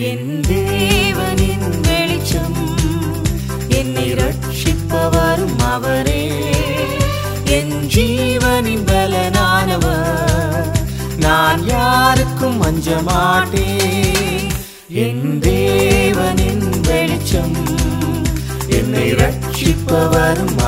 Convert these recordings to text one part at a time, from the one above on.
என் தேவனின் வெளிச்சம் என்னை ரட்சிப்பவரும் அவரே. என் ஜீவனின் பலனானவர் நான் யாருக்கும் அஞ்ச மாட்டேன் என் தேவனின் வெளிச்சம் என்னை ரட்சிப்பவரும்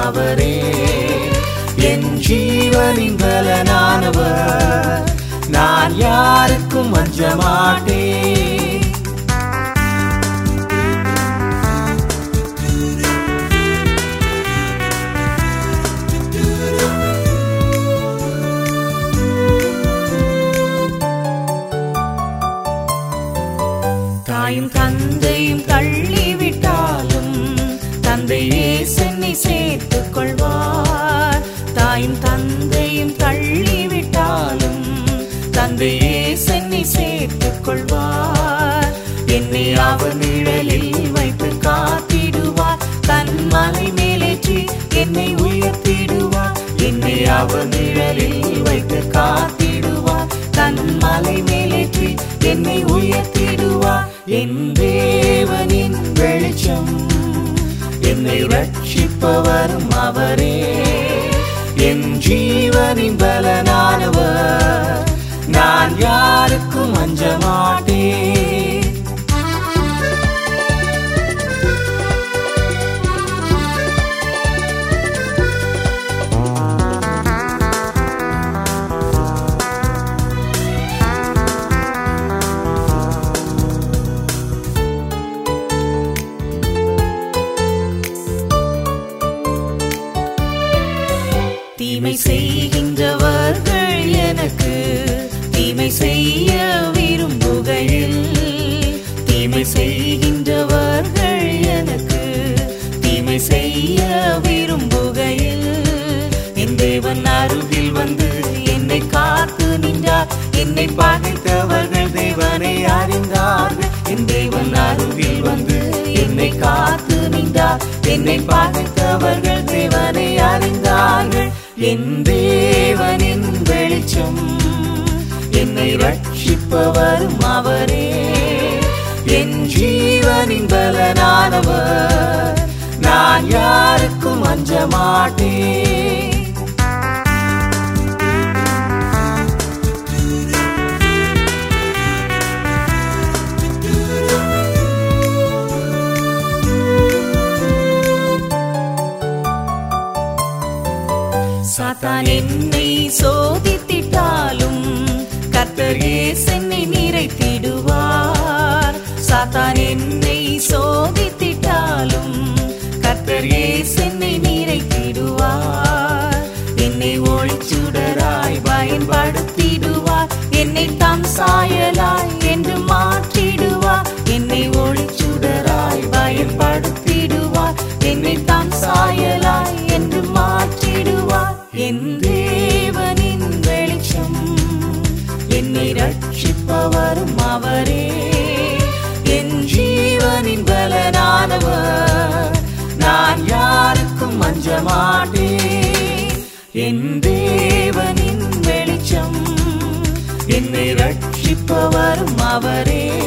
தாயும் தந்தையும் தள்ளிவிட்டாலும் தந்தையே சென்னை சேர்த்துக் கொள்வார் தாயும் தந்தையும் தள்ளிவிட்டாலும் தந்தையே சென்னை சேர்த்துக் கொள்வார் என்னை அவர் நிழலில் வைத்து காத்திடுவார். தன் மலை மேலேற்றி என்னை உயர்த்திடுவார். என்னை அவர் நிழலில் வைத்து காத்திடுவார். தன் மலை மேலேற்றி என்னை உயர்த்திடுவார். என் தேவனின் வெளிச்சம். என்னை ரட்சிப்பவரும் அவரே. என் ஜீவனின் பலனானவர். நான் யாருக்கும் அஞ்சமான என்னை பகைத்தவர்கள் தேவனை அறிந்தார்கள். என் தேவன் அருகில் வந்து என்னை காத்து நின்றார். என்னை பகைத்தவர்கள் தேவனை அறிந்தார்கள். என் தேவனின் வெளிச்சம் என்னை ரட்சிப்பவரும் அவரே. என் ஜீவனின் பலனானவர். நான் யாருக்கும் அஞ்ச மாட்டேன். சாத்தான் என்னை சோதித்திட்டாலும் கர்த்தர் என்னை நிறைத்திடுவார். சாத்தான் என்னை சோதித்திட்டாலும் கர்த்தர் என்னை நிறைத்திடுவார். என்னை ஒளிச்சுடராய் பயன்படுத்திடுவார். என்னை தம் சாயலாய் வெளிச்சம் என்னை ரட்சிப்பவரும் அவரே. என் ஜீவனின் பலனானவர். நான் யாருக்கும் அஞ்ச மாட்டேன். என் தேவனின் வெளிச்சம். என்னை ரட்சிப்பவரும் அவரே.